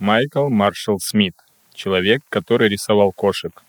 Майкл Маршалл Смит. Человек, который рисовал кошек.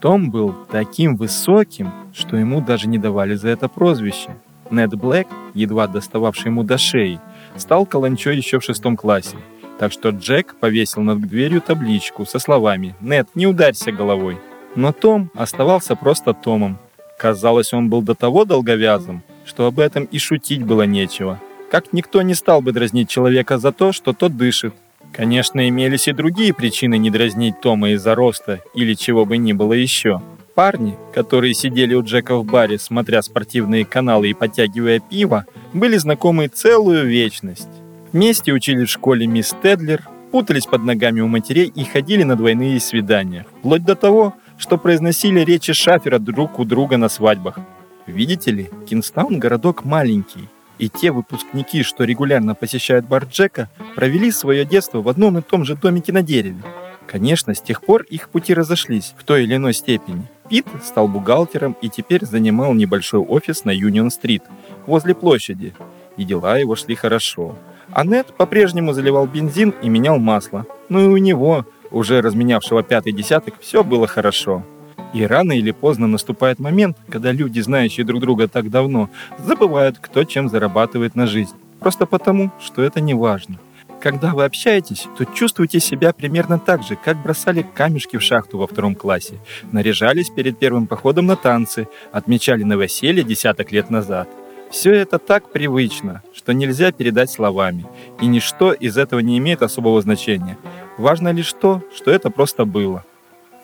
Том был таким высоким, что ему даже не давали за это прозвище. Нед Блэк, едва достававший ему до шеи, стал каланчой еще в шестом классе. Так что Джек повесил над дверью табличку со словами «Нед, не ударься головой». Но Том оставался просто Томом. Казалось, он был до того долговязым, что об этом и шутить было нечего. Как никто не стал бы дразнить человека за то, что тот дышит. Конечно, имелись и другие причины не дразнить Тома из-за роста или чего бы ни было еще. Парни, которые сидели у Джека в баре, смотря спортивные каналы и подтягивая пиво, были знакомы целую вечность. Вместе учили в школе мисс Тедлер, путались под ногами у матерей и ходили на двойные свидания, вплоть до того, что произносили речи шафера друг у друга на свадьбах. Видите ли, Кинстаун городок маленький, и те выпускники, что регулярно посещают бар Джека, провели свое детство в одном и том же домике на дереве. Конечно, с тех пор их пути разошлись в той или иной степени. Пит стал бухгалтером и теперь занимал небольшой офис на Юнион-стрит, возле площади, и дела его шли хорошо. А Нед по-прежнему заливал бензин и менял масло. Ну и у него, уже разменявшего пятый десяток, все было хорошо. И рано или поздно наступает момент, когда люди, знающие друг друга так давно, забывают, кто чем зарабатывает на жизнь. Просто потому, что это не важно. Когда вы общаетесь, то чувствуете себя примерно так же, как бросали камешки в шахту во втором классе, наряжались перед первым походом на танцы, отмечали новоселье десяток лет назад. Все это так привычно, что нельзя передать словами, и ничто из этого не имеет особого значения. Важно лишь то, что это просто было.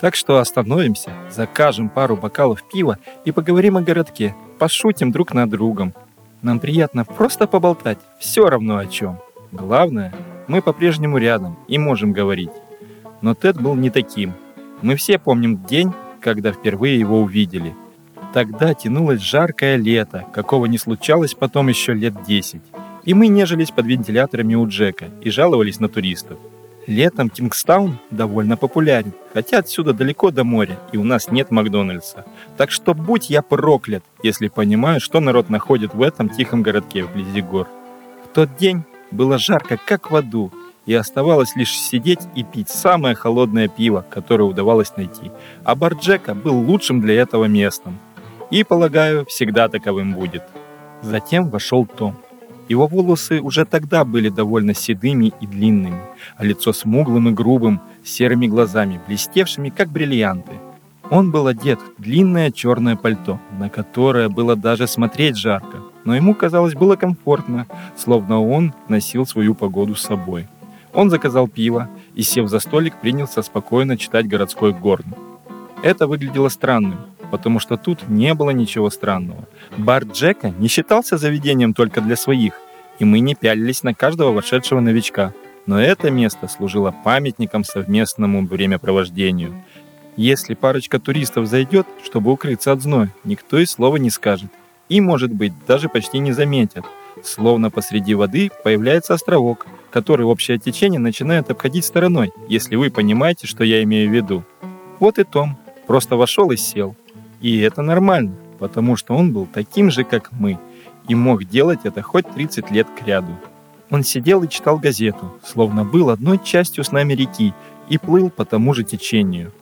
Так что остановимся, закажем пару бокалов пива и поговорим о городке, пошутим друг над другом. Нам приятно просто поболтать, все равно о чем. Главное, мы по-прежнему рядом и можем говорить. Но Тед был не таким. Мы все помним день, когда впервые его увидели. Тогда тянулось жаркое лето, какого не случалось потом еще лет десять. И мы нежились под вентиляторами у Джека и жаловались на туристов. Летом Кингстаун довольно популярен, хотя отсюда далеко до моря, и у нас нет Макдональдса. Так что будь я проклят, если понимаю, что народ находит в этом тихом городке вблизи гор. В тот день было жарко, как в аду, и оставалось лишь сидеть и пить самое холодное пиво, которое удавалось найти. А бар Джека был лучшим для этого местом. И, полагаю, всегда таковым будет. Затем вошел Том. Его волосы уже тогда были довольно седыми и длинными, а лицо смуглым и грубым, с серыми глазами, блестевшими, как бриллианты. Он был одет в длинное черное пальто, на которое было даже смотреть жарко, но ему, казалось, было комфортно, словно он носил свою погоду с собой. Он заказал пиво и, сев за столик, принялся спокойно читать городской горн. Это выглядело странным, потому что тут не было ничего странного. Бар Джека не считался заведением только для своих, и мы не пялились на каждого вошедшего новичка. Но это место служило памятником совместному времяпровождению. Если парочка туристов зайдет, чтобы укрыться от зноя, никто и слова не скажет. И, может быть, даже почти не заметят. Словно посреди воды появляется островок, который общее течение начинает обходить стороной, если вы понимаете, что я имею в виду. Вот и Том. Просто вошел и сел. И это нормально, потому что он был таким же, как мы, и мог делать это хоть 30 лет к ряду. Он сидел и читал газету, словно был одной частью с нами реки и плыл по тому же течению.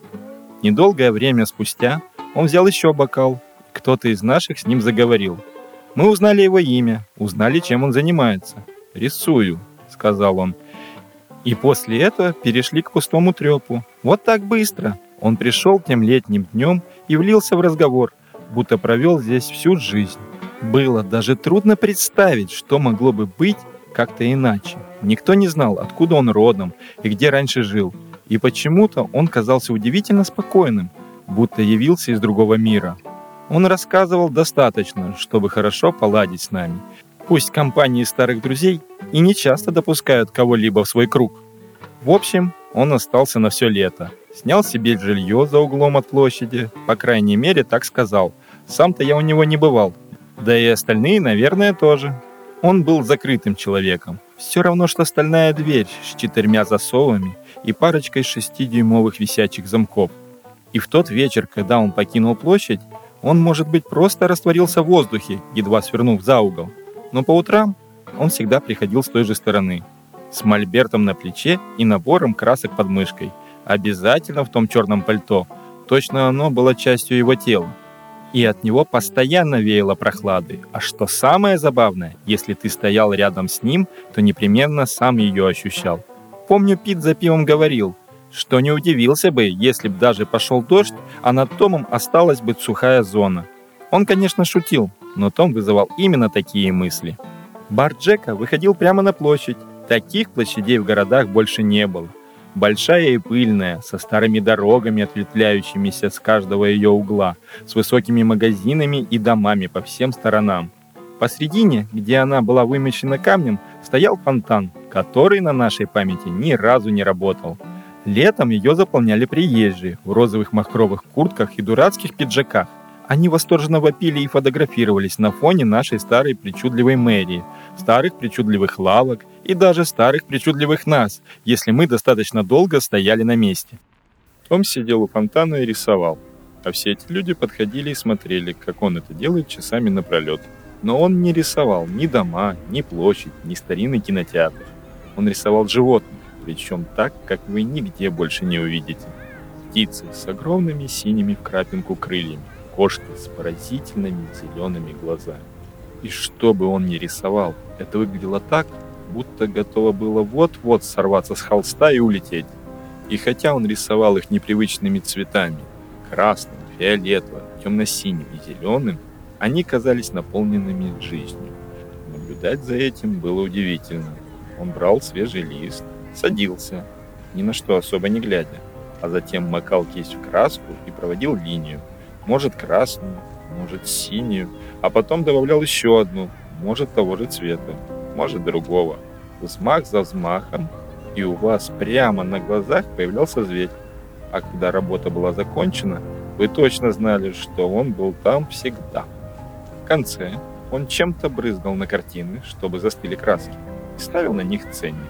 Недолгое время спустя он взял еще бокал, кто-то из наших с ним заговорил. Мы узнали его имя, узнали, чем он занимается. «Рисую», — сказал он. И после этого перешли к пустому трепу. Вот так быстро. Он пришел тем летним днем и влился в разговор, будто провел здесь всю жизнь. Было даже трудно представить, что могло бы быть как-то иначе. Никто не знал, откуда он родом и где раньше жил. И почему-то он казался удивительно спокойным, будто явился из другого мира. Он рассказывал достаточно, чтобы хорошо поладить с нами. Пусть компании старых друзей и не часто допускают кого-либо в свой круг. В общем, он остался на все лето. Снял себе жилье за углом от площади, по крайней мере, так сказал. Сам-то я у него не бывал. Да и остальные, наверное, тоже. Он был закрытым человеком. Все равно, что стальная дверь с четырьмя засовами и парочкой шестидюймовых висячих замков. И в тот вечер, когда он покинул площадь, он, может быть, просто растворился в воздухе, едва свернув за угол. Но по утрам он всегда приходил с той же стороны. с мольбертом на плече и набором красок под мышкой. Обязательно в том черном пальто. Точно оно было частью его тела. И от него постоянно веяло прохладой. А что самое забавное, если ты стоял рядом с ним, то непременно сам ее ощущал. Помню, Пит за пивом говорил, что не удивился бы, если б даже пошел дождь, а над Томом осталась бы сухая зона. Он, конечно, шутил, но Том вызывал именно такие мысли. Бар Джека выходил прямо на площадь. Таких площадей в городах больше не было. Большая и пыльная, со старыми дорогами, ответвляющимися с каждого ее угла, с высокими магазинами и домами по всем сторонам. Посредине, где она была вымощена камнем, стоял фонтан, который на нашей памяти ни разу не работал. Летом ее заполняли приезжие в розовых махровых куртках и дурацких пиджаках. Они восторженно вопили и фотографировались на фоне нашей старой причудливой мэрии, старых причудливых лавок и даже старых причудливых нас, если мы достаточно долго стояли на месте. Том сидел у фонтана и рисовал, а все эти люди подходили и смотрели, как он это делает часами напролет. Но он не рисовал ни дома, ни площадь, ни старинный кинотеатр. Он рисовал животных, причем так, как вы нигде больше не увидите. Птицы с огромными синими крапинку крыльями, кошки с поразительными зелеными глазами. И что бы он ни рисовал, это выглядело так, будто готово было вот-вот сорваться с холста и улететь. И хотя он рисовал их непривычными цветами – красным, фиолетовым, темно-синим и зеленым, они казались наполненными жизнью. Наблюдать за этим было удивительно. Он брал свежий лист, садился, ни на что особо не глядя, а затем макал кисть в краску и проводил линию, может красную, может синюю, а потом добавлял еще одну, может того же цвета, может другого. Взмах за взмахом, и у вас прямо на глазах появлялся зверь. А когда работа была закончена, вы точно знали, что он был там всегда. В конце он чем-то брызгал на картины, чтобы застыли краски, и ставил на них ценник.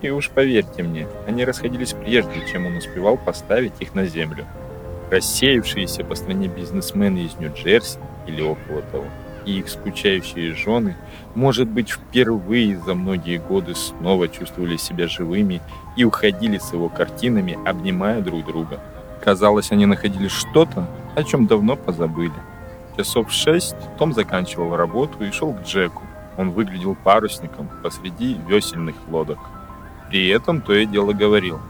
И уж поверьте мне, они расходились прежде, чем он успевал поставить их на землю. Рассеявшиеся по стране бизнесмены из Нью-Джерси или около того, и их скучающие жены, может быть, впервые за многие годы снова чувствовали себя живыми и уходили с его картинами, обнимая друг друга. Казалось, они находили что-то, о чем давно позабыли. Часов шесть Том заканчивал работу и шел к Джеку. Он выглядел парусником посреди весельных лодок. При этом то и дело говорил.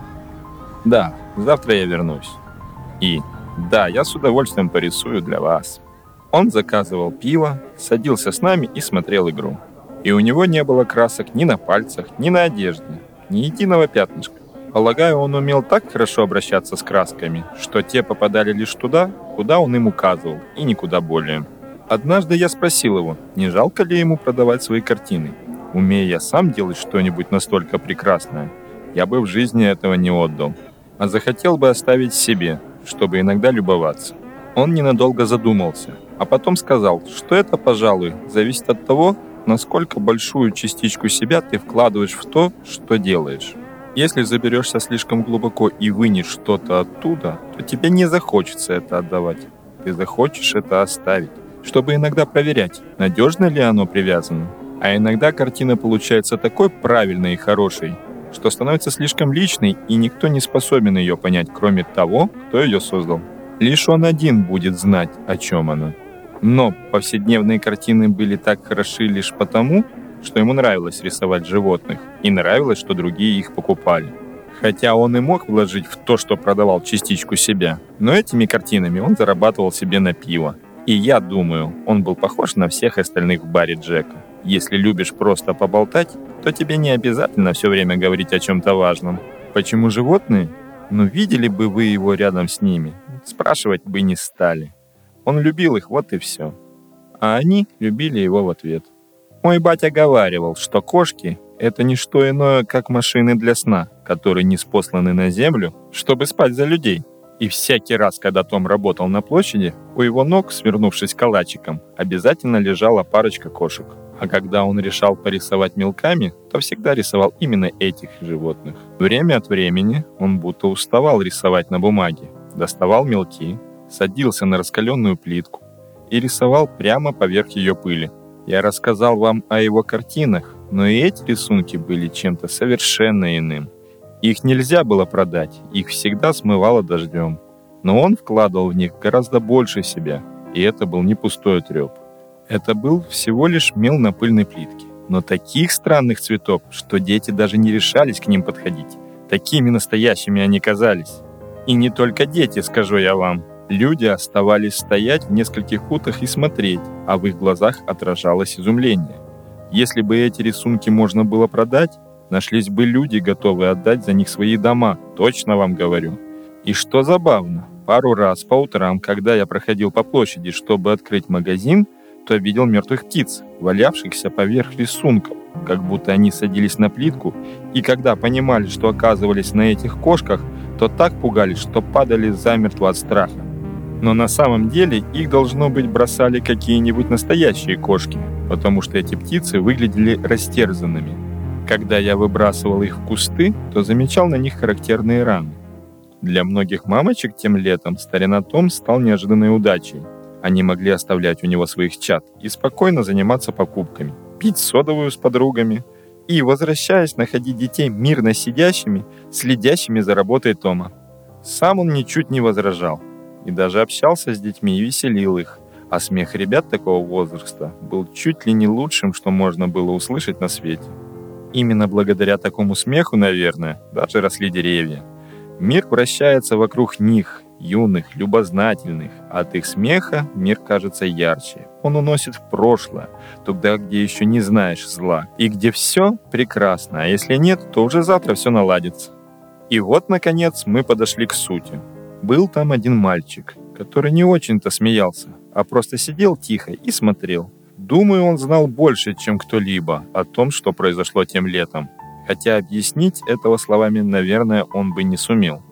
«Да, завтра я вернусь». И «Да, я с удовольствием порисую для вас». Он заказывал пиво, садился с нами и смотрел игру. И у него не было красок ни на пальцах, ни на одежде, ни единого пятнышка. Полагаю, он умел так хорошо обращаться с красками, что те попадали лишь туда, куда он им указывал, и никуда более. Однажды я спросил его, не жалко ли ему продавать свои картины. Умея я сам делать что-нибудь настолько прекрасное, я бы в жизни этого не отдал, а захотел бы оставить себе, чтобы иногда любоваться. Он ненадолго задумался, а потом сказал, что это, пожалуй, зависит от того, насколько большую частичку себя ты вкладываешь в то, что делаешь. Если заберешься слишком глубоко и вынешь что-то оттуда, то тебе не захочется это отдавать. Ты захочешь это оставить, чтобы иногда проверять, надежно ли оно привязано. А иногда картина получается такой правильной и хорошей, что становится слишком личной, и никто не способен ее понять, кроме того, кто ее создал. Лишь он один будет знать, о чем она. Но повседневные картины были так хороши лишь потому, что ему нравилось рисовать животных, и нравилось, что другие их покупали. Хотя он и мог вложить в то, что продавал частичку себя, но этими картинами он зарабатывал себе на пиво. И я думаю, он был похож на всех остальных в баре Джека. Если любишь просто поболтать, то тебе не обязательно все время говорить о чем-то важном. Почему животные? Ну, видели бы вы его рядом с ними, спрашивать бы не стали. Он любил их, вот и все. А они любили его в ответ. Мой батя говаривал, что кошки — это не что иное, как машины для сна, которые не спосланы на землю, чтобы спать за людей. И всякий раз, когда Том работал на площади, у его ног, свернувшись калачиком, обязательно лежала парочка кошек. А когда он решал порисовать мелками, то всегда рисовал именно этих животных. Время от времени он будто уставал рисовать на бумаге, доставал мелки, садился на раскаленную плитку и рисовал прямо поверх ее пыли. Я рассказал вам о его картинах, Но и эти рисунки были чем-то совершенно иным. Их нельзя было продать, их всегда смывало дождем. Но он вкладывал в них гораздо больше себя, и это был не пустой треп. Это был всего лишь мел на пыльной плитке, но таких странных цветов, что дети даже не решались к ним подходить. Такими настоящими они казались. И не только дети, скажу я вам. Люди оставались стоять в нескольких футах и смотреть, а в их глазах отражалось изумление. Если бы эти рисунки можно было продать, нашлись бы люди, готовые отдать за них свои дома, точно вам говорю. И что забавно, пару раз по утрам, когда я проходил по площади, чтобы открыть магазин, то видел мертвых птиц, валявшихся поверх рисунков, как будто они садились на плитку, и когда понимали, что оказывались на этих кошках, то так пугались, что падали замертво от страха. Но на самом деле их, должно быть, бросали какие-нибудь настоящие кошки, потому что эти птицы выглядели растерзанными. Когда я выбрасывал их в кусты, то замечал на них характерные раны. Для многих мамочек тем летом старина Том стал неожиданной удачей. Они могли оставлять у него своих чад и спокойно заниматься покупками, пить содовую с подругами и, возвращаясь, находить детей мирно сидящими, следящими за работой Тома. Сам он ничуть не возражал – и даже общался с детьми и веселил их. А смех ребят такого возраста был чуть ли не лучшим, что можно было услышать на свете. Именно благодаря такому смеху, наверное, даже росли деревья. Мир вращается вокруг них, юных, любознательных, от их смеха мир кажется ярче. Он уносит в прошлое, туда, где еще не знаешь зла, и где все прекрасно, а если нет, то уже завтра все наладится. И вот, наконец, мы подошли к сути. Был там один мальчик, который не очень-то смеялся, а просто сидел тихо и смотрел. Думаю, он знал больше, чем кто-либо о том, что произошло тем летом. Хотя объяснить этого словами, наверное, он бы не сумел.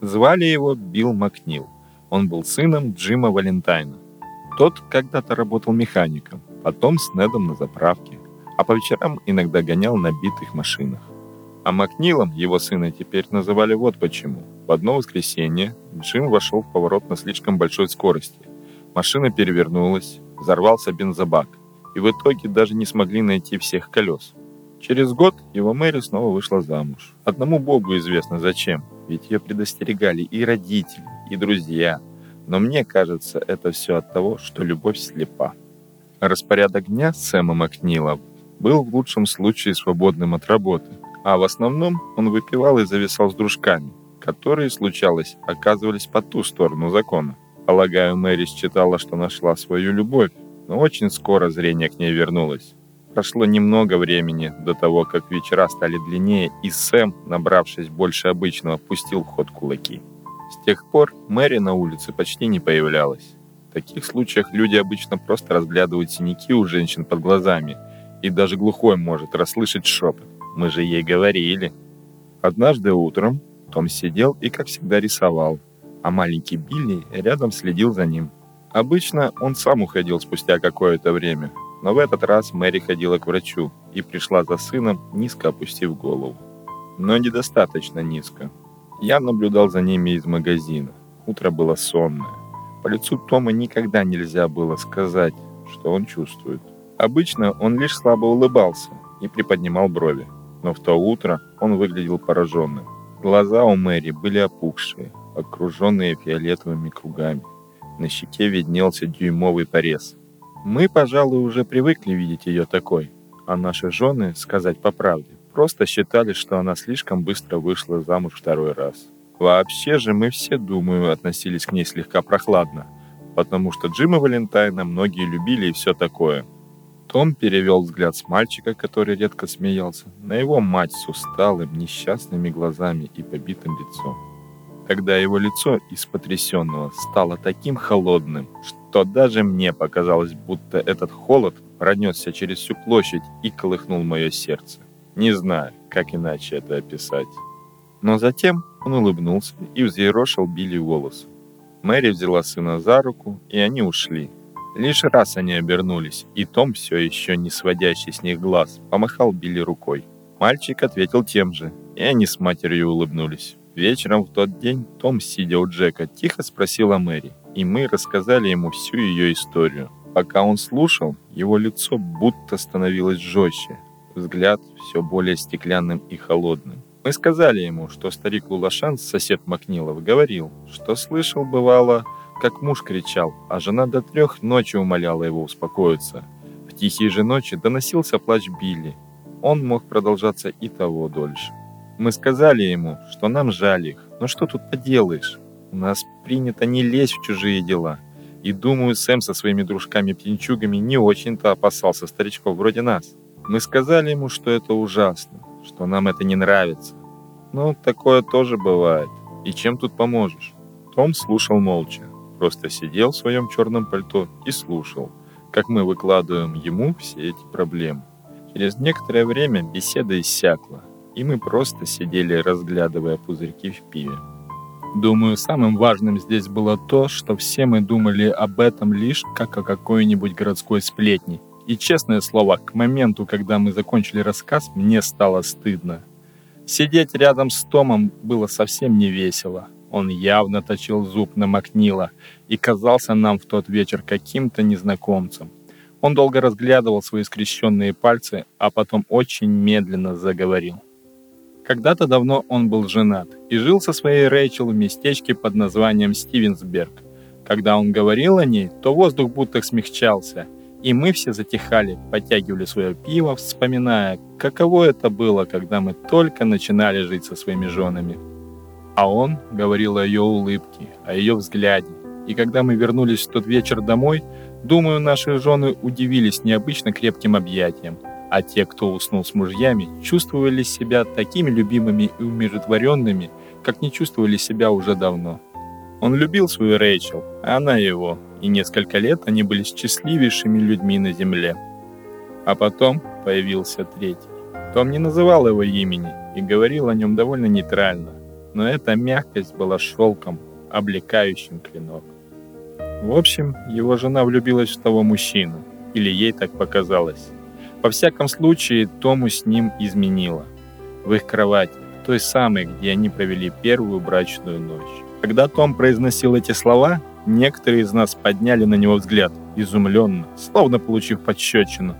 Звали его Билл Макнил. Он был сыном Джима Валентайна. Тот когда-то работал механиком, потом с Недом на заправке, а по вечерам иногда гонял на битых машинах. А Макнилом его сына теперь называли вот почему. В одно воскресенье Джим вошел в поворот на слишком большой скорости. Машина перевернулась, взорвался бензобак, и в итоге даже не смогли найти всех колес. Через год его Мэри снова вышла замуж. Одному богу известно зачем, ведь ее предостерегали и родители, и друзья. Но мне кажется, это все от того, что любовь слепа. Распорядок дня Сэма Макнила был в лучшем случае свободным от работы – а в основном он выпивал и зависал с дружками, которые, случалось, оказывались по ту сторону закона. Полагаю, Мэри считала, что нашла свою любовь, но очень скоро зрение к ней вернулось. Прошло немного времени до того, как вечера стали длиннее, и Сэм, набравшись больше обычного, пустил в ход кулаки. С тех пор Мэри на улице почти не появлялась. В таких случаях люди обычно просто разглядывают синяки у женщин под глазами, и даже глухой может расслышать шепот. Мы же ей говорили. Однажды утром Том сидел и, как всегда, рисовал, а маленький Билли рядом следил за ним. Обычно он сам уходил спустя какое-то время, но в этот раз Мэри ходила к врачу и пришла за сыном, низко опустив голову. Но недостаточно низко. Я наблюдал за ними из магазина. Утро было сонное. По лицу Тома никогда нельзя было сказать, что он чувствует. Обычно он лишь слабо улыбался и приподнимал брови но в то утро он выглядел пораженным. Глаза у Мэри были опухшие, окруженные фиолетовыми кругами. На щеке виднелся дюймовый порез. Мы, пожалуй, уже привыкли видеть ее такой, а наши жены, сказать по правде, просто считали, что она слишком быстро вышла замуж второй раз. Вообще же мы все, думаю, относились к ней слегка прохладно, потому что Джима Валентайна многие любили и все такое – том перевел взгляд с мальчика, который редко смеялся, на его мать с усталым, несчастными глазами и побитым лицом. Тогда его лицо из потрясенного стало таким холодным, что даже мне показалось, будто этот холод пронесся через всю площадь и колыхнул мое сердце. Не знаю, как иначе это описать. Но затем он улыбнулся и взъерошил Билли волосы. Мэри взяла сына за руку, и они ушли, Лишь раз они обернулись, и Том, все еще не сводящий с них глаз, помахал Билли рукой. Мальчик ответил тем же, и они с матерью улыбнулись. Вечером в тот день Том, сидя у Джека, тихо спросил о Мэри, и мы рассказали ему всю ее историю. Пока он слушал, его лицо будто становилось жестче. взгляд все более стеклянным и холодным. Мы сказали ему, что старик Лулашан, сосед Макнилов, говорил, что слышал, бывало, как муж кричал, а жена до трех ночи умоляла его успокоиться. В тихие же ночи доносился плач Билли. Он мог продолжаться и того дольше. Мы сказали ему, что нам жаль их, но что тут поделаешь? У нас принято не лезть в чужие дела. И думаю, Сэм со своими дружками-пьянчугами не очень-то опасался старичков вроде нас. Мы сказали ему, что это ужасно, что нам это не нравится. Но такое тоже бывает. И чем тут поможешь? Том слушал молча. Просто сидел в своем черном пальто и слушал, как мы выкладываем ему все эти проблемы. Через некоторое время беседа иссякла, и мы просто сидели, разглядывая пузырьки в пиве. Думаю, самым важным здесь было то, что все мы думали об этом лишь как о какой-нибудь городской сплетне. И честное слово, к моменту, когда мы закончили рассказ, мне стало стыдно. Сидеть рядом с Томом было совсем не весело. Он явно точил зуб на Макнила и казался нам в тот вечер каким-то незнакомцем. Он долго разглядывал свои скрещенные пальцы, а потом очень медленно заговорил. Когда-то давно он был женат и жил со своей Рэйчел в местечке под названием Стивенсберг. Когда он говорил о ней, то воздух будто смягчался, и мы все затихали, подтягивали свое пиво, вспоминая, каково это было, когда мы только начинали жить со своими женами. А он говорил о ее улыбке, о ее взгляде. И когда мы вернулись в тот вечер домой, думаю, наши жены удивились необычно крепким объятием – а те, кто уснул с мужьями, чувствовали себя такими любимыми и умиротворенными, как не чувствовали себя уже давно. Он любил свою Рэйчел, а она его, и несколько лет они были счастливейшими людьми на земле. А потом появился третий. Том не называл его имени и говорил о нем довольно нейтрально, но эта мягкость была шелком, облекающим клинок. В общем, его жена влюбилась в того мужчину, или ей так показалось. Во всяком случае, Тому с ним изменило. В их кровати, той самой, где они провели первую брачную ночь. Когда Том произносил эти слова, некоторые из нас подняли на него взгляд, изумленно, словно получив подщечину.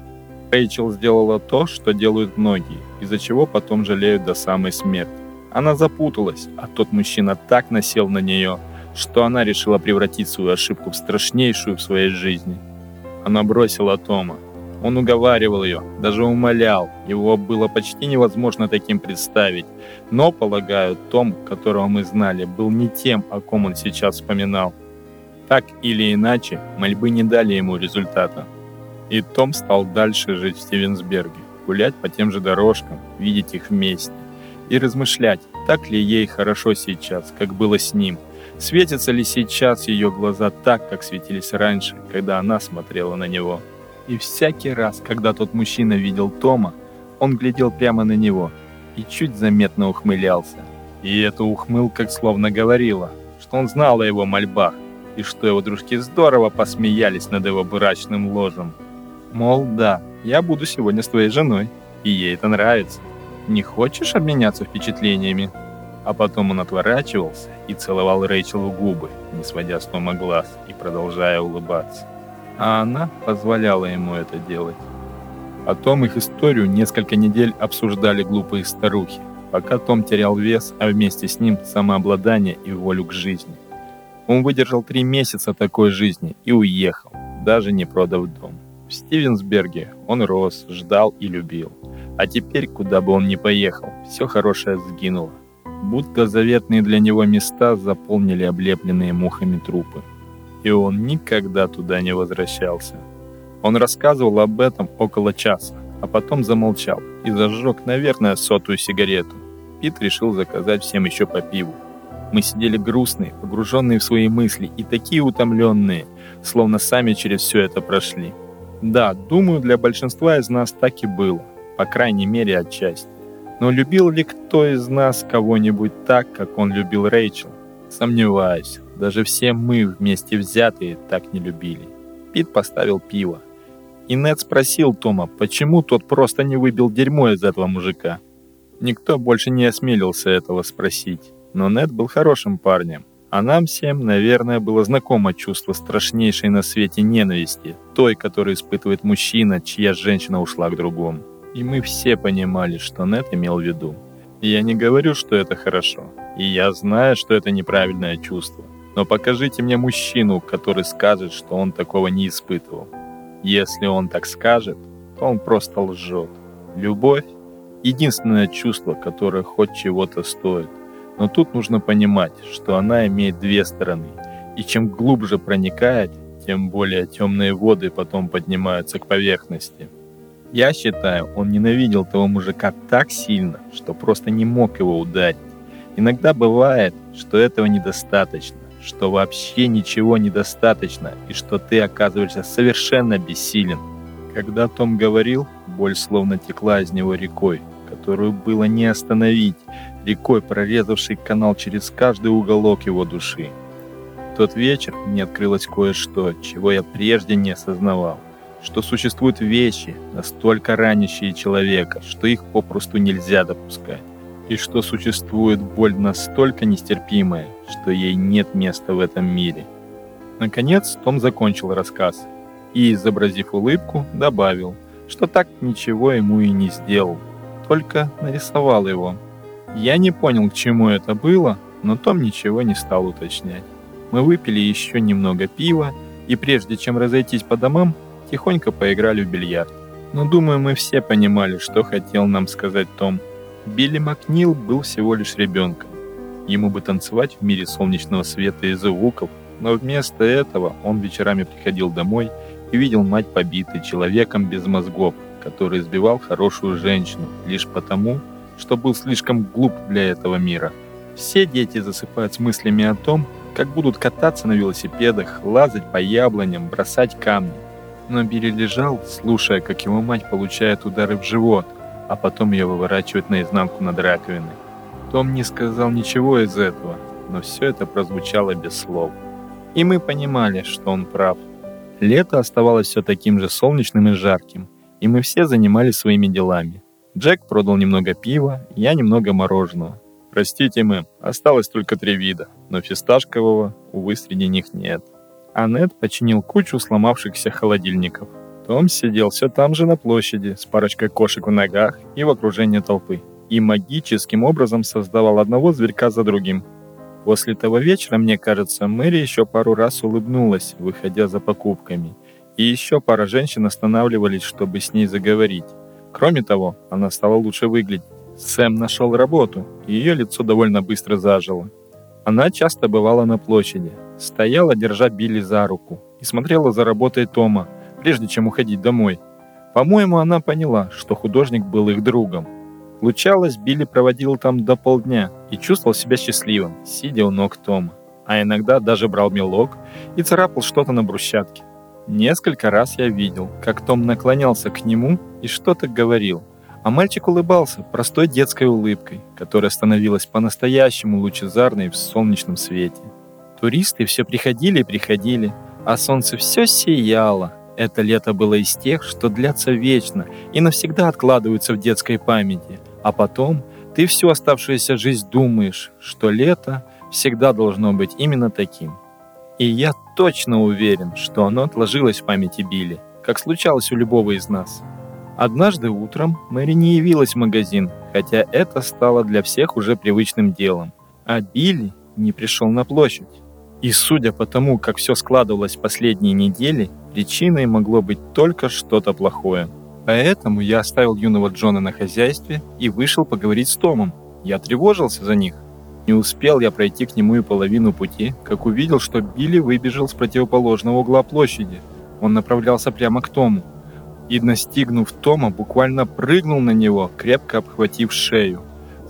Рэйчел сделала то, что делают многие, из-за чего потом жалеют до самой смерти. Она запуталась, а тот мужчина так насел на нее, что она решила превратить свою ошибку в страшнейшую в своей жизни. Она бросила Тома, он уговаривал ее, даже умолял. Его было почти невозможно таким представить. Но, полагаю, Том, которого мы знали, был не тем, о ком он сейчас вспоминал. Так или иначе, мольбы не дали ему результата. И Том стал дальше жить в Стивенсберге, гулять по тем же дорожкам, видеть их вместе и размышлять, так ли ей хорошо сейчас, как было с ним. Светятся ли сейчас ее глаза так, как светились раньше, когда она смотрела на него. И всякий раз, когда тот мужчина видел Тома, он глядел прямо на него и чуть заметно ухмылялся. И эта ухмылка словно говорила, что он знал о его мольбах, и что его дружки здорово посмеялись над его брачным ложем. Мол, да, я буду сегодня с твоей женой, и ей это нравится. Не хочешь обменяться впечатлениями? А потом он отворачивался и целовал Рэйчел в губы, не сводя с Тома глаз и продолжая улыбаться а она позволяла ему это делать. Потом их историю несколько недель обсуждали глупые старухи, пока Том терял вес, а вместе с ним самообладание и волю к жизни. Он выдержал три месяца такой жизни и уехал, даже не продав дом. В Стивенсберге он рос, ждал и любил. А теперь, куда бы он ни поехал, все хорошее сгинуло. Будто заветные для него места заполнили облепленные мухами трупы и он никогда туда не возвращался. Он рассказывал об этом около часа, а потом замолчал и зажег, наверное, сотую сигарету. Пит решил заказать всем еще по пиву. Мы сидели грустные, погруженные в свои мысли и такие утомленные, словно сами через все это прошли. Да, думаю, для большинства из нас так и было, по крайней мере отчасти. Но любил ли кто из нас кого-нибудь так, как он любил Рэйчел? Сомневаюсь. Даже все мы вместе взятые так не любили. Пит поставил пиво. И Нед спросил Тома, почему тот просто не выбил дерьмо из этого мужика. Никто больше не осмелился этого спросить. Но Нед был хорошим парнем. А нам всем, наверное, было знакомо чувство страшнейшей на свете ненависти, той, которую испытывает мужчина, чья женщина ушла к другому. И мы все понимали, что Нет имел в виду. Я не говорю, что это хорошо. И я знаю, что это неправильное чувство. Но покажите мне мужчину, который скажет, что он такого не испытывал. Если он так скажет, то он просто лжет. Любовь – единственное чувство, которое хоть чего-то стоит. Но тут нужно понимать, что она имеет две стороны. И чем глубже проникает, тем более темные воды потом поднимаются к поверхности. Я считаю, он ненавидел того мужика так сильно, что просто не мог его ударить. Иногда бывает, что этого недостаточно, что вообще ничего недостаточно, и что ты оказываешься совершенно бессилен. Когда Том говорил, боль словно текла из него рекой, которую было не остановить, рекой, прорезавшей канал через каждый уголок его души тот вечер мне открылось кое-что, чего я прежде не осознавал. Что существуют вещи, настолько ранящие человека, что их попросту нельзя допускать. И что существует боль настолько нестерпимая, что ей нет места в этом мире. Наконец Том закончил рассказ и, изобразив улыбку, добавил, что так ничего ему и не сделал, только нарисовал его. Я не понял, к чему это было, но Том ничего не стал уточнять. Мы выпили еще немного пива и прежде чем разойтись по домам, тихонько поиграли в бильярд. Но думаю, мы все понимали, что хотел нам сказать Том. Билли Макнил был всего лишь ребенком. Ему бы танцевать в мире солнечного света и звуков, но вместо этого он вечерами приходил домой и видел мать побитой человеком без мозгов, который избивал хорошую женщину лишь потому, что был слишком глуп для этого мира. Все дети засыпают с мыслями о том, как будут кататься на велосипедах, лазать по яблоням, бросать камни. Но Билли лежал, слушая, как его мать получает удары в живот, а потом ее выворачивают наизнанку над раковиной. Том не сказал ничего из этого, но все это прозвучало без слов. И мы понимали, что он прав. Лето оставалось все таким же солнечным и жарким, и мы все занимались своими делами. Джек продал немного пива, я немного мороженого. Простите, мэм, осталось только три вида, но фисташкового, увы, среди них нет. Аннет починил кучу сломавшихся холодильников. Том сидел все там же на площади с парочкой кошек в ногах и в окружении толпы. И магическим образом создавал одного зверька за другим. После того вечера, мне кажется, Мэри еще пару раз улыбнулась, выходя за покупками. И еще пара женщин останавливались, чтобы с ней заговорить. Кроме того, она стала лучше выглядеть. Сэм нашел работу, и ее лицо довольно быстро зажило. Она часто бывала на площади, стояла, держа Билли за руку, и смотрела за работой Тома, прежде чем уходить домой. По-моему, она поняла, что художник был их другом. Лучалось, Билли проводил там до полдня и чувствовал себя счастливым, сидя у ног Тома. А иногда даже брал мелок и царапал что-то на брусчатке. Несколько раз я видел, как Том наклонялся к нему и что-то говорил – а мальчик улыбался простой детской улыбкой, которая становилась по-настоящему лучезарной в солнечном свете. Туристы все приходили и приходили, а солнце все сияло. Это лето было из тех, что длятся вечно и навсегда откладываются в детской памяти. А потом ты всю оставшуюся жизнь думаешь, что лето всегда должно быть именно таким. И я точно уверен, что оно отложилось в памяти Билли, как случалось у любого из нас. Однажды утром Мэри не явилась в магазин, хотя это стало для всех уже привычным делом. А Билли не пришел на площадь. И судя по тому, как все складывалось последние недели, причиной могло быть только что-то плохое. Поэтому я оставил юного Джона на хозяйстве и вышел поговорить с Томом. Я тревожился за них. Не успел я пройти к нему и половину пути, как увидел, что Билли выбежал с противоположного угла площади. Он направлялся прямо к Тому и, настигнув Тома, буквально прыгнул на него, крепко обхватив шею.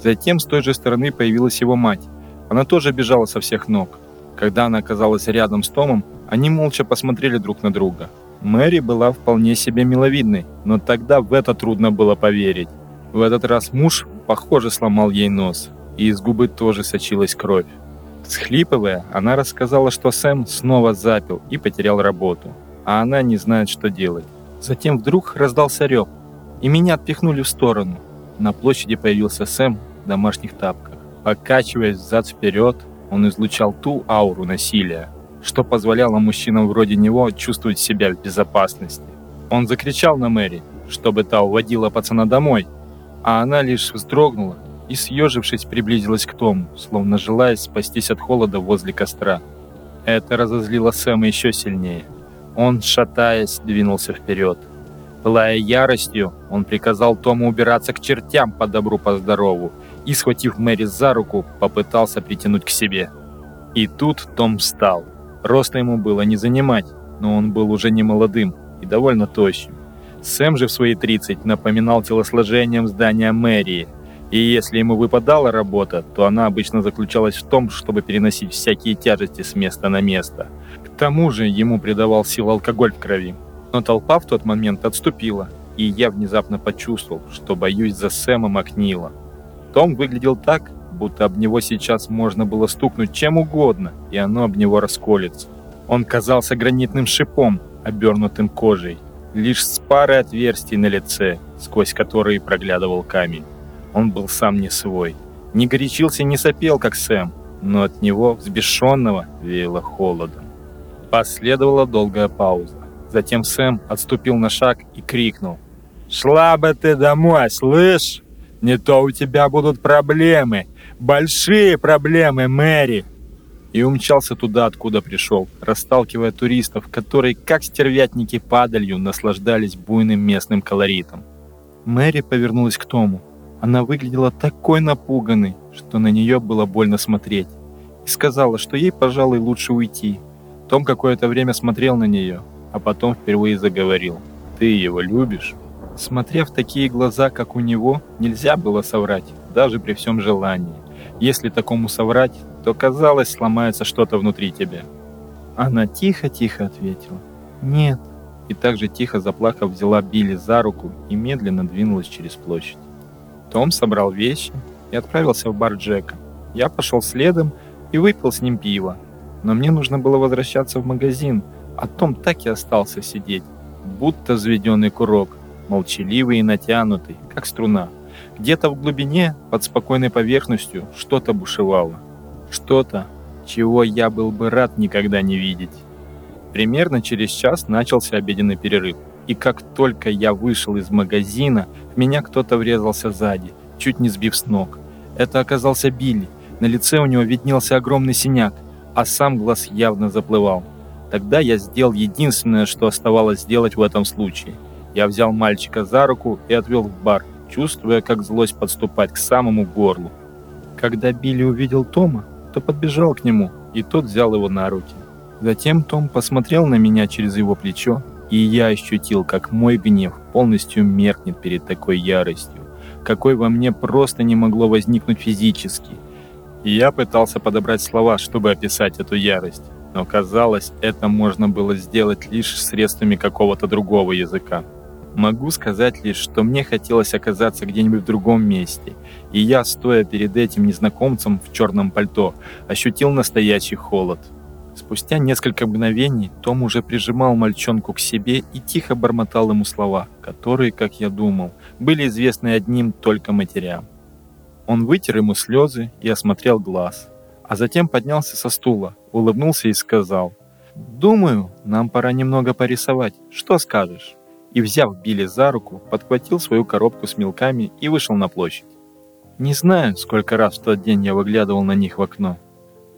Затем с той же стороны появилась его мать. Она тоже бежала со всех ног. Когда она оказалась рядом с Томом, они молча посмотрели друг на друга. Мэри была вполне себе миловидной, но тогда в это трудно было поверить. В этот раз муж, похоже, сломал ей нос, и из губы тоже сочилась кровь. Схлипывая, она рассказала, что Сэм снова запил и потерял работу, а она не знает, что делать. Затем вдруг раздался рев, и меня отпихнули в сторону. На площади появился Сэм в домашних тапках. Покачиваясь взад-вперед, он излучал ту ауру насилия, что позволяло мужчинам вроде него чувствовать себя в безопасности. Он закричал на Мэри, чтобы та уводила пацана домой, а она лишь вздрогнула и, съежившись, приблизилась к Тому, словно желая спастись от холода возле костра. Это разозлило Сэма еще сильнее. Он, шатаясь, двинулся вперед. Пылая яростью, он приказал Тому убираться к чертям по добру, по здорову, и, схватив Мэри за руку, попытался притянуть к себе. И тут Том встал. Роста ему было не занимать, но он был уже не молодым и довольно тощим. Сэм же в свои 30 напоминал телосложением здания мэрии, и если ему выпадала работа, то она обычно заключалась в том, чтобы переносить всякие тяжести с места на место. К тому же ему придавал сил алкоголь в крови. Но толпа в тот момент отступила, и я внезапно почувствовал, что боюсь за Сэма Макнила. Том выглядел так, будто об него сейчас можно было стукнуть чем угодно, и оно об него расколется. Он казался гранитным шипом, обернутым кожей, лишь с парой отверстий на лице, сквозь которые проглядывал камень. Он был сам не свой. Не горячился не сопел, как Сэм, но от него, взбешенного, веяло холодом. Последовала долгая пауза. Затем Сэм отступил на шаг и крикнул. «Шла бы ты домой, слышь? Не то у тебя будут проблемы. Большие проблемы, Мэри!» И умчался туда, откуда пришел, расталкивая туристов, которые, как стервятники падалью, наслаждались буйным местным колоритом. Мэри повернулась к Тому. Она выглядела такой напуганной, что на нее было больно смотреть. И сказала, что ей, пожалуй, лучше уйти. Том какое-то время смотрел на нее, а потом впервые заговорил. «Ты его любишь?» Смотря в такие глаза, как у него, нельзя было соврать, даже при всем желании. Если такому соврать, то, казалось, сломается что-то внутри тебя. Она тихо-тихо ответила «Нет». И также тихо заплакав взяла Билли за руку и медленно двинулась через площадь. Том собрал вещи и отправился в бар Джека. Я пошел следом и выпил с ним пиво. Но мне нужно было возвращаться в магазин, а Том так и остался сидеть, будто взведенный курок, молчаливый и натянутый, как струна. Где-то в глубине, под спокойной поверхностью, что-то бушевало. Что-то, чего я был бы рад никогда не видеть. Примерно через час начался обеденный перерыв. И как только я вышел из магазина, в меня кто-то врезался сзади, чуть не сбив с ног. Это оказался Билли. На лице у него виднелся огромный синяк, а сам глаз явно заплывал. Тогда я сделал единственное, что оставалось сделать в этом случае – я взял мальчика за руку и отвел в бар, чувствуя, как злость подступать к самому горлу. Когда Билли увидел Тома, то подбежал к нему, и тот взял его на руки. Затем Том посмотрел на меня через его плечо, и я ощутил, как мой гнев полностью меркнет перед такой яростью, какой во мне просто не могло возникнуть физически. И я пытался подобрать слова, чтобы описать эту ярость, но казалось, это можно было сделать лишь средствами какого-то другого языка. Могу сказать лишь, что мне хотелось оказаться где-нибудь в другом месте, и я, стоя перед этим незнакомцем в черном пальто, ощутил настоящий холод. Спустя несколько мгновений Том уже прижимал мальчонку к себе и тихо бормотал ему слова, которые, как я думал, были известны одним только матерям. Он вытер ему слезы и осмотрел глаз, а затем поднялся со стула, улыбнулся и сказал, «Думаю, нам пора немного порисовать. Что скажешь?» И, взяв Билли за руку, подхватил свою коробку с мелками и вышел на площадь. Не знаю, сколько раз в тот день я выглядывал на них в окно.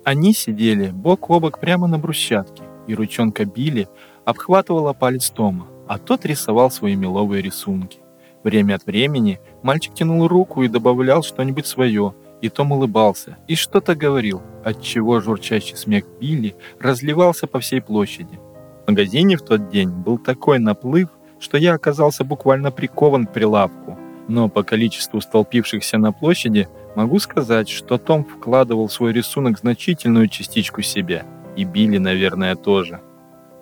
Они сидели бок о бок прямо на брусчатке, и ручонка Билли обхватывала палец Тома, а тот рисовал свои меловые рисунки. Время от времени мальчик тянул руку и добавлял что-нибудь свое, и Том улыбался и что-то говорил, отчего журчащий смех Билли разливался по всей площади. В магазине в тот день был такой наплыв, что я оказался буквально прикован к прилавку. Но по количеству столпившихся на площади могу сказать, что Том вкладывал в свой рисунок значительную частичку себя. И Билли, наверное, тоже.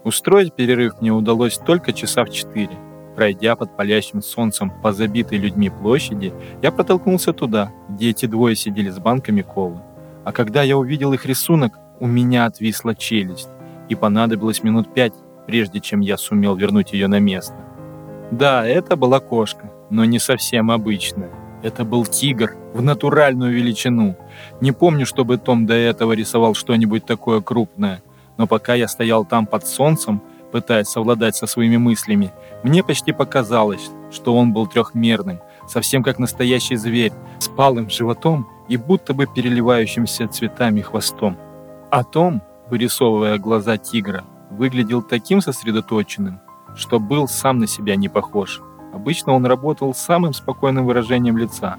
Устроить перерыв мне удалось только часа в четыре. Пройдя под палящим солнцем по забитой людьми площади, я протолкнулся туда, где эти двое сидели с банками колы. А когда я увидел их рисунок, у меня отвисла челюсть, и понадобилось минут пять, прежде чем я сумел вернуть ее на место. Да, это была кошка, но не совсем обычная. Это был тигр в натуральную величину. Не помню, чтобы Том до этого рисовал что-нибудь такое крупное, но пока я стоял там под солнцем, пытаясь совладать со своими мыслями, мне почти показалось, что он был трехмерным, совсем как настоящий зверь, с палым животом и будто бы переливающимся цветами хвостом. А Том, вырисовывая глаза тигра, выглядел таким сосредоточенным, что был сам на себя не похож. Обычно он работал с самым спокойным выражением лица.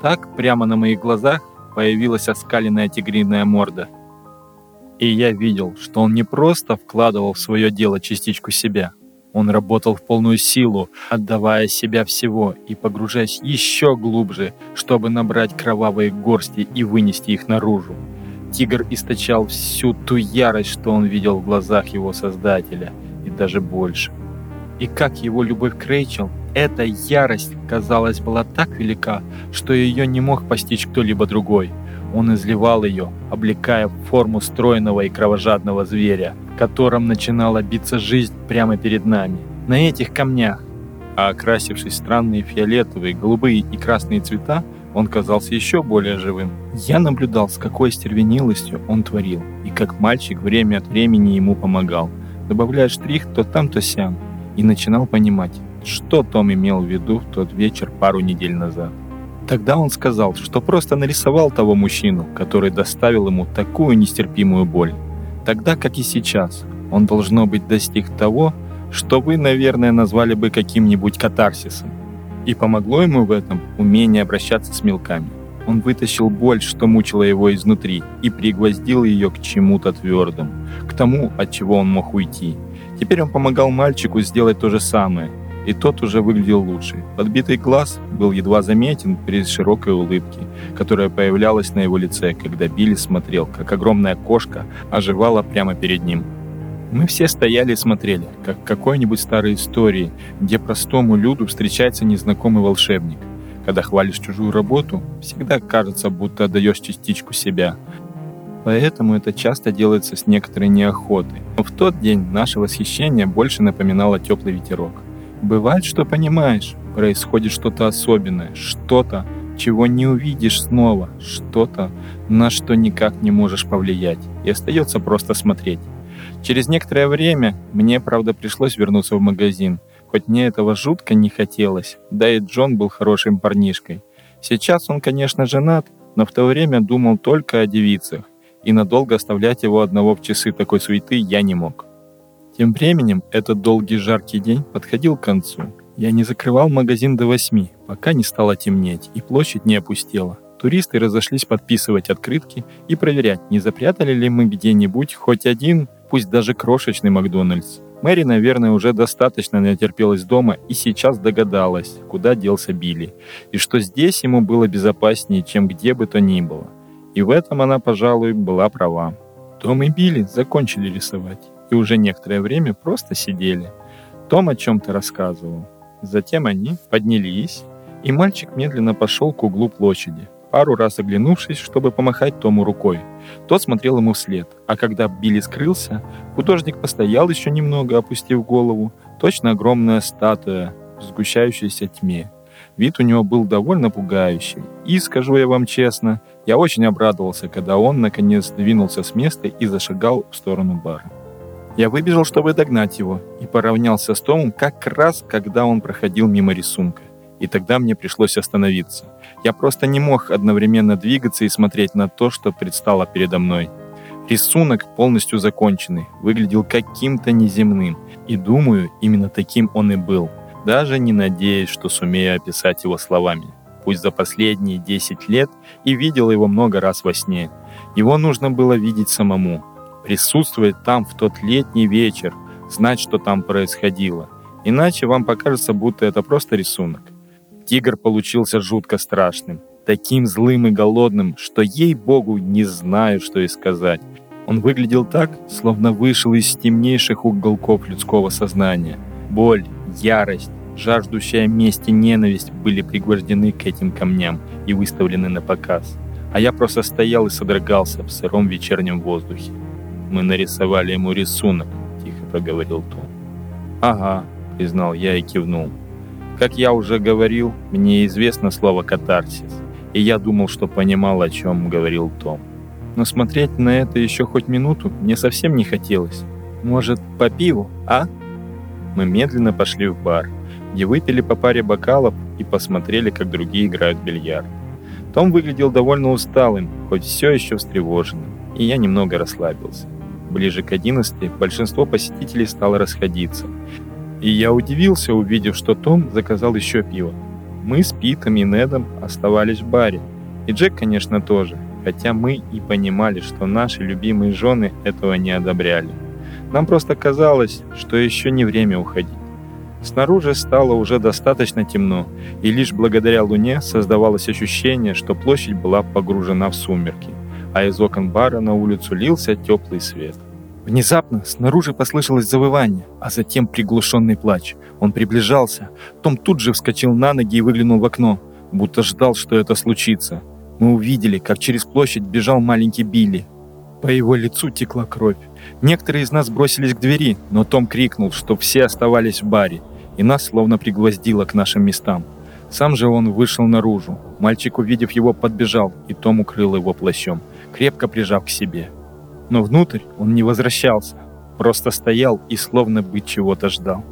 Так, прямо на моих глазах, появилась оскаленная тигриная морда. И я видел, что он не просто вкладывал в свое дело частичку себя. Он работал в полную силу, отдавая себя всего и погружаясь еще глубже, чтобы набрать кровавые горсти и вынести их наружу. Тигр источал всю ту ярость, что он видел в глазах его создателя, и даже больше. И как его любовь к Рэйчел, эта ярость, казалось, была так велика, что ее не мог постичь кто-либо другой. Он изливал ее, облекая в форму стройного и кровожадного зверя, в начинала биться жизнь прямо перед нами, на этих камнях. А окрасившись странные фиолетовые, голубые и красные цвета, он казался еще более живым. Я наблюдал, с какой стервенилостью он творил, и как мальчик время от времени ему помогал, добавляя штрих то там, то сям, и начинал понимать, что Том имел в виду в тот вечер пару недель назад. Тогда он сказал, что просто нарисовал того мужчину, который доставил ему такую нестерпимую боль. Тогда, как и сейчас, он должно быть достиг того, что вы, наверное, назвали бы каким-нибудь катарсисом. И помогло ему в этом умение обращаться с мелками. Он вытащил боль, что мучила его изнутри, и пригвоздил ее к чему-то твердому, к тому, от чего он мог уйти. Теперь он помогал мальчику сделать то же самое, и тот уже выглядел лучше. Подбитый глаз был едва заметен при широкой улыбке, которая появлялась на его лице, когда Билли смотрел, как огромная кошка оживала прямо перед ним. Мы все стояли и смотрели, как в какой-нибудь старой истории, где простому люду встречается незнакомый волшебник. Когда хвалишь чужую работу, всегда кажется, будто отдаешь частичку себя. Поэтому это часто делается с некоторой неохотой. Но в тот день наше восхищение больше напоминало теплый ветерок. Бывает, что понимаешь, происходит что-то особенное, что-то, чего не увидишь снова, что-то, на что никак не можешь повлиять, и остается просто смотреть. Через некоторое время мне, правда, пришлось вернуться в магазин, хоть мне этого жутко не хотелось, да и Джон был хорошим парнишкой. Сейчас он, конечно, женат, но в то время думал только о девицах, и надолго оставлять его одного в часы такой суеты я не мог. Тем временем этот долгий жаркий день подходил к концу. Я не закрывал магазин до восьми, пока не стало темнеть и площадь не опустела. Туристы разошлись подписывать открытки и проверять, не запрятали ли мы где-нибудь хоть один пусть даже крошечный Макдональдс. Мэри, наверное, уже достаточно натерпелась дома и сейчас догадалась, куда делся Билли, и что здесь ему было безопаснее, чем где бы то ни было. И в этом она, пожалуй, была права. Том и Билли закончили рисовать, и уже некоторое время просто сидели. Том о чем-то рассказывал. Затем они поднялись, и мальчик медленно пошел к углу площади, пару раз оглянувшись, чтобы помахать Тому рукой. Тот смотрел ему вслед, а когда Билли скрылся, художник постоял еще немного, опустив голову, точно огромная статуя в сгущающейся тьме. Вид у него был довольно пугающий. И, скажу я вам честно, я очень обрадовался, когда он, наконец, двинулся с места и зашагал в сторону бара. Я выбежал, чтобы догнать его, и поравнялся с Томом как раз, когда он проходил мимо рисунка. И тогда мне пришлось остановиться. Я просто не мог одновременно двигаться и смотреть на то, что предстало передо мной. Рисунок, полностью законченный, выглядел каким-то неземным. И думаю, именно таким он и был. Даже не надеясь, что сумею описать его словами. Пусть за последние 10 лет и видел его много раз во сне. Его нужно было видеть самому. Присутствовать там в тот летний вечер, знать, что там происходило. Иначе вам покажется, будто это просто рисунок. Тигр получился жутко страшным, таким злым и голодным, что ей-богу не знаю, что и сказать. Он выглядел так, словно вышел из темнейших уголков людского сознания. Боль, ярость, жаждущая мести ненависть были пригвождены к этим камням и выставлены на показ. А я просто стоял и содрогался в сыром вечернем воздухе. «Мы нарисовали ему рисунок», — тихо проговорил Том. «Ага», — признал я и кивнул. Как я уже говорил, мне известно слово «катарсис», и я думал, что понимал, о чем говорил Том. Но смотреть на это еще хоть минуту мне совсем не хотелось. Может, по пиву, а? Мы медленно пошли в бар. где выпили по паре бокалов и посмотрели, как другие играют в бильярд. Том выглядел довольно усталым, хоть все еще встревоженным, и я немного расслабился. Ближе к 11 большинство посетителей стало расходиться, и я удивился, увидев, что Том заказал еще пиво. Мы с Питом и Недом оставались в баре, и Джек, конечно, тоже, хотя мы и понимали, что наши любимые жены этого не одобряли. Нам просто казалось, что еще не время уходить. Снаружи стало уже достаточно темно, и лишь благодаря луне создавалось ощущение, что площадь была погружена в сумерки, а из окон бара на улицу лился теплый свет. Внезапно снаружи послышалось завывание, а затем приглушенный плач. Он приближался. Том тут же вскочил на ноги и выглянул в окно, будто ждал, что это случится. Мы увидели, как через площадь бежал маленький Билли. По его лицу текла кровь. Некоторые из нас бросились к двери, но Том крикнул, что все оставались в баре, и нас словно пригвоздило к нашим местам. Сам же он вышел наружу. Мальчик, увидев его, подбежал, и Том укрыл его плащом, крепко прижав к себе. Но внутрь он не возвращался, просто стоял и словно бы чего-то ждал.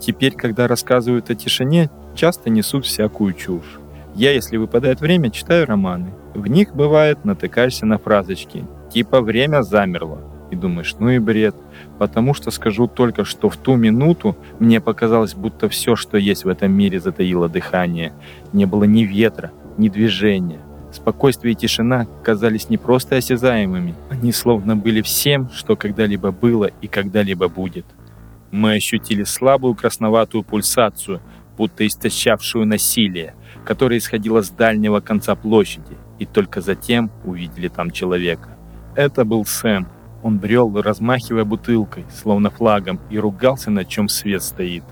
Теперь, когда рассказывают о тишине, часто несут всякую чушь. Я, если выпадает время, читаю романы. В них, бывает, натыкаешься на фразочки, типа «время замерло», и думаешь, ну и бред. Потому что скажу только, что в ту минуту мне показалось, будто все, что есть в этом мире, затаило дыхание. Не было ни ветра, ни движения. Спокойствие и тишина казались не просто осязаемыми, они словно были всем, что когда-либо было и когда-либо будет. Мы ощутили слабую красноватую пульсацию, будто истощавшую насилие, которое исходило с дальнего конца площади, и только затем увидели там человека. Это был Сэм. Он брел, размахивая бутылкой, словно флагом, и ругался, на чем свет стоит.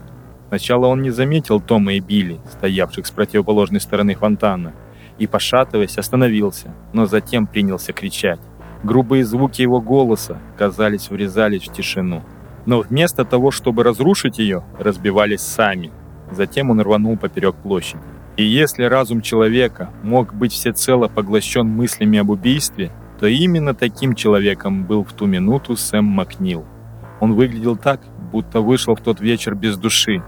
Сначала он не заметил Тома и Билли, стоявших с противоположной стороны фонтана, и, пошатываясь, остановился, но затем принялся кричать. Грубые звуки его голоса, казались, врезались в тишину. Но вместо того, чтобы разрушить ее, разбивались сами. Затем он рванул поперек площади. И если разум человека мог быть всецело поглощен мыслями об убийстве, то именно таким человеком был в ту минуту Сэм Макнил. Он выглядел так, будто вышел в тот вечер без души.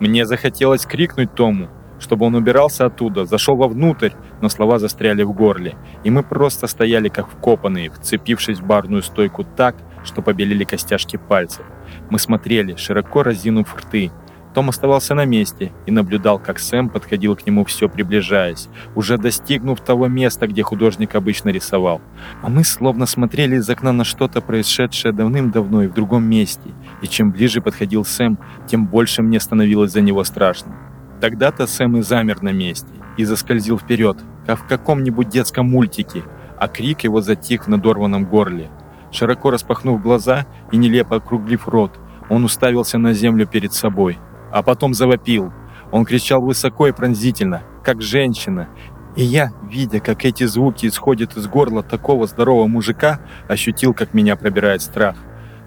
Мне захотелось крикнуть Тому, чтобы он убирался оттуда, зашел вовнутрь, но слова застряли в горле, и мы просто стояли как вкопанные, вцепившись в барную стойку так, что побелели костяшки пальцев. Мы смотрели, широко разинув рты. Том оставался на месте и наблюдал, как Сэм подходил к нему все приближаясь, уже достигнув того места, где художник обычно рисовал. А мы словно смотрели из окна на что-то, происшедшее давным-давно и в другом месте, и чем ближе подходил Сэм, тем больше мне становилось за него страшно. Тогда-то Сэм и замер на месте и заскользил вперед, как в каком-нибудь детском мультике, а крик его затих в надорванном горле. Широко распахнув глаза и нелепо округлив рот, он уставился на землю перед собой, а потом завопил. Он кричал высоко и пронзительно, как женщина, и я, видя, как эти звуки исходят из горла такого здорового мужика, ощутил, как меня пробирает страх.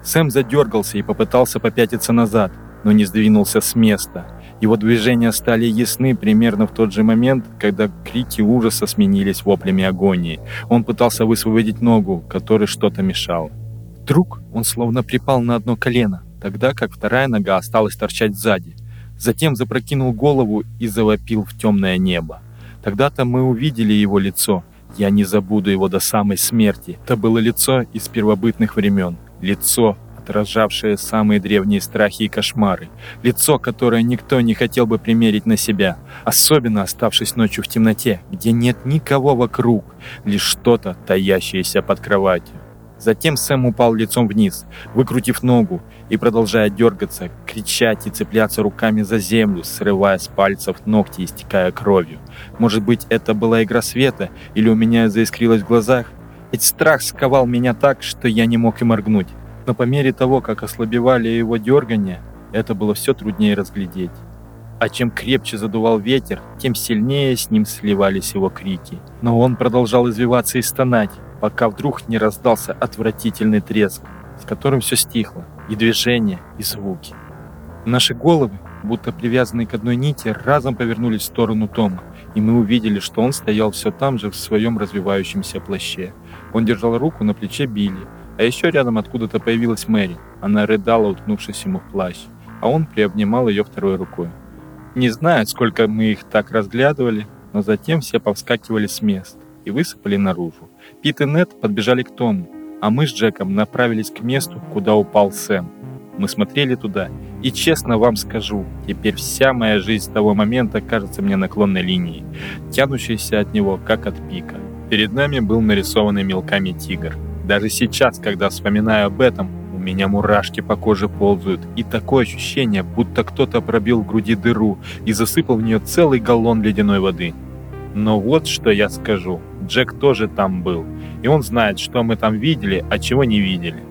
Сэм задергался и попытался попятиться назад, но не сдвинулся с места. Его движения стали ясны примерно в тот же момент, когда крики ужаса сменились воплями агонии. Он пытался высвободить ногу, которой что-то мешало. Вдруг он словно припал на одно колено, тогда как вторая нога осталась торчать сзади. Затем запрокинул голову и завопил в темное небо. Тогда-то мы увидели его лицо. Я не забуду его до самой смерти. Это было лицо из первобытных времен. Лицо, отражавшее самые древние страхи и кошмары, лицо, которое никто не хотел бы примерить на себя, особенно оставшись ночью в темноте, где нет никого вокруг, лишь что-то, таящееся под кроватью. Затем Сэм упал лицом вниз, выкрутив ногу и продолжая дергаться, кричать и цепляться руками за землю, срывая с пальцев ногти и истекая кровью. Может быть, это была игра света, или у меня заискрилось в глазах? Ведь страх сковал меня так, что я не мог и моргнуть но по мере того, как ослабевали его дергания, это было все труднее разглядеть. А чем крепче задувал ветер, тем сильнее с ним сливались его крики. Но он продолжал извиваться и стонать, пока вдруг не раздался отвратительный треск, с которым все стихло, и движение, и звуки. Наши головы, будто привязанные к одной нити, разом повернулись в сторону Тома, и мы увидели, что он стоял все там же в своем развивающемся плаще. Он держал руку на плече Билли, а еще рядом откуда-то появилась Мэри. Она рыдала, уткнувшись ему в плащ, а он приобнимал ее второй рукой. Не знаю, сколько мы их так разглядывали, но затем все повскакивали с мест и высыпали наружу. Пит и Нет подбежали к Тому, а мы с Джеком направились к месту, куда упал Сэм. Мы смотрели туда, и честно вам скажу, теперь вся моя жизнь с того момента кажется мне наклонной линией, тянущейся от него, как от пика. Перед нами был нарисованный мелками тигр. Даже сейчас, когда вспоминаю об этом, у меня мурашки по коже ползают, и такое ощущение, будто кто-то пробил в груди дыру и засыпал в нее целый галлон ледяной воды. Но вот что я скажу. Джек тоже там был, и он знает, что мы там видели, а чего не видели.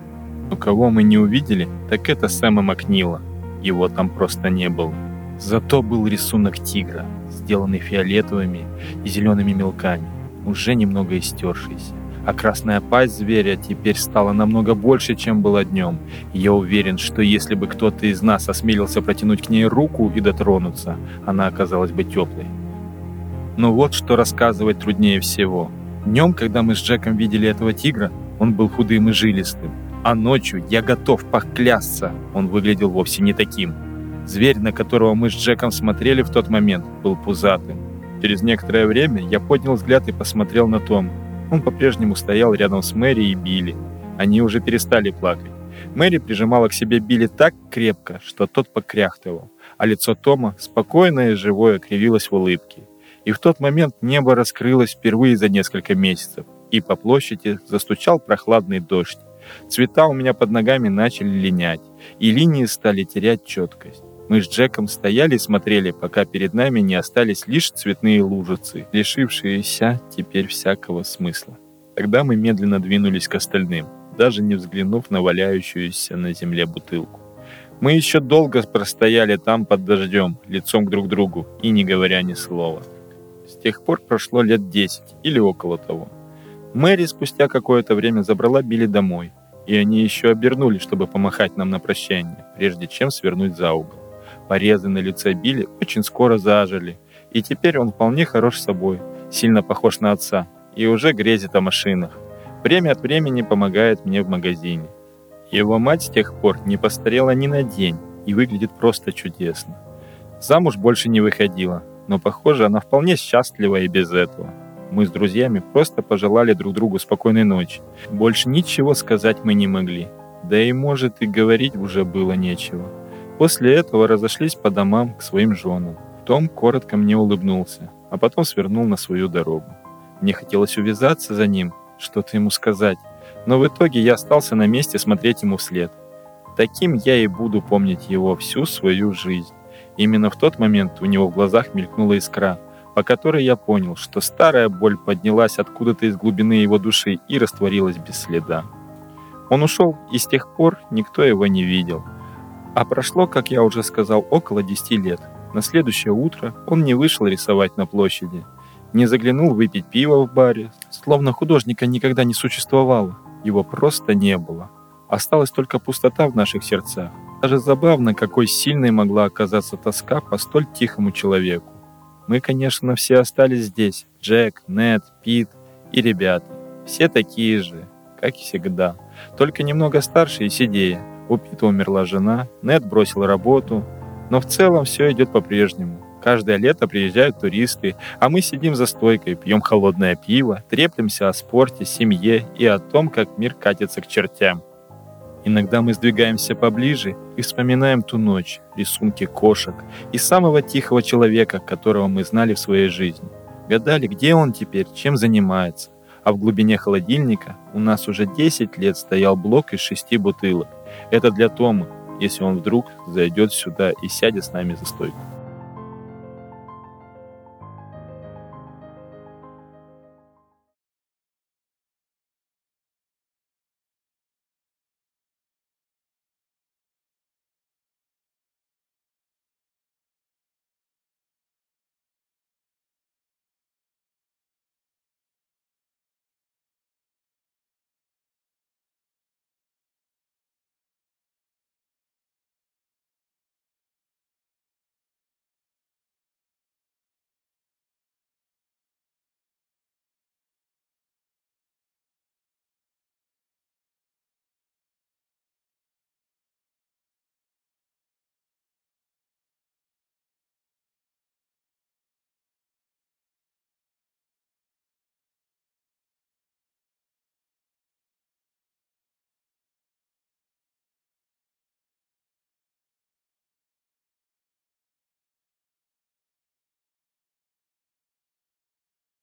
Но кого мы не увидели, так это Сэма Макнила. Его там просто не было. Зато был рисунок тигра, сделанный фиолетовыми и зелеными мелками, уже немного истершийся. А красная пасть зверя теперь стала намного больше, чем была днем. Я уверен, что если бы кто-то из нас осмелился протянуть к ней руку и дотронуться, она оказалась бы теплой. Но вот что рассказывать труднее всего. Днем, когда мы с Джеком видели этого тигра, он был худым и жилистым. А ночью, я готов поклясться, он выглядел вовсе не таким. Зверь, на которого мы с Джеком смотрели в тот момент, был пузатым. Через некоторое время я поднял взгляд и посмотрел на Тома. Он по-прежнему стоял рядом с Мэри и Билли. Они уже перестали плакать. Мэри прижимала к себе Билли так крепко, что тот покряхтывал, а лицо Тома, спокойное и живое, кривилось в улыбке. И в тот момент небо раскрылось впервые за несколько месяцев, и по площади застучал прохладный дождь. Цвета у меня под ногами начали линять, и линии стали терять четкость. Мы с Джеком стояли и смотрели, пока перед нами не остались лишь цветные лужицы, лишившиеся теперь всякого смысла. Тогда мы медленно двинулись к остальным, даже не взглянув на валяющуюся на земле бутылку. Мы еще долго простояли там под дождем, лицом к друг другу, и не говоря ни слова. Тех пор прошло лет десять или около того. Мэри спустя какое-то время забрала Билли домой, и они еще обернулись, чтобы помахать нам на прощание, прежде чем свернуть за угол. Порезы на лице Билли очень скоро зажили, и теперь он вполне хорош собой, сильно похож на отца, и уже грезит о машинах. Время от времени помогает мне в магазине. Его мать с тех пор не постарела ни на день и выглядит просто чудесно. Замуж больше не выходила, но, похоже, она вполне счастлива и без этого. Мы с друзьями просто пожелали друг другу спокойной ночи. Больше ничего сказать мы не могли. Да и, может, и говорить уже было нечего. После этого разошлись по домам к своим женам. Том коротко мне улыбнулся, а потом свернул на свою дорогу. Мне хотелось увязаться за ним, что-то ему сказать, но в итоге я остался на месте смотреть ему вслед. Таким я и буду помнить его всю свою жизнь. Именно в тот момент у него в глазах мелькнула искра, по которой я понял, что старая боль поднялась откуда-то из глубины его души и растворилась без следа. Он ушел, и с тех пор никто его не видел. А прошло, как я уже сказал, около 10 лет. На следующее утро он не вышел рисовать на площади, не заглянул выпить пиво в баре, словно художника никогда не существовало. Его просто не было. Осталась только пустота в наших сердцах. Даже забавно, какой сильной могла оказаться тоска по столь тихому человеку. Мы, конечно, все остались здесь. Джек, Нед, Пит и ребята. Все такие же, как и всегда. Только немного старше и сидее. У Пита умерла жена, Нед бросил работу. Но в целом все идет по-прежнему. Каждое лето приезжают туристы, а мы сидим за стойкой, пьем холодное пиво, треплемся о спорте, семье и о том, как мир катится к чертям. Иногда мы сдвигаемся поближе и вспоминаем ту ночь, рисунки кошек и самого тихого человека, которого мы знали в своей жизни. Гадали, где он теперь, чем занимается. А в глубине холодильника у нас уже 10 лет стоял блок из шести бутылок. Это для Тома, если он вдруг зайдет сюда и сядет с нами за стойку.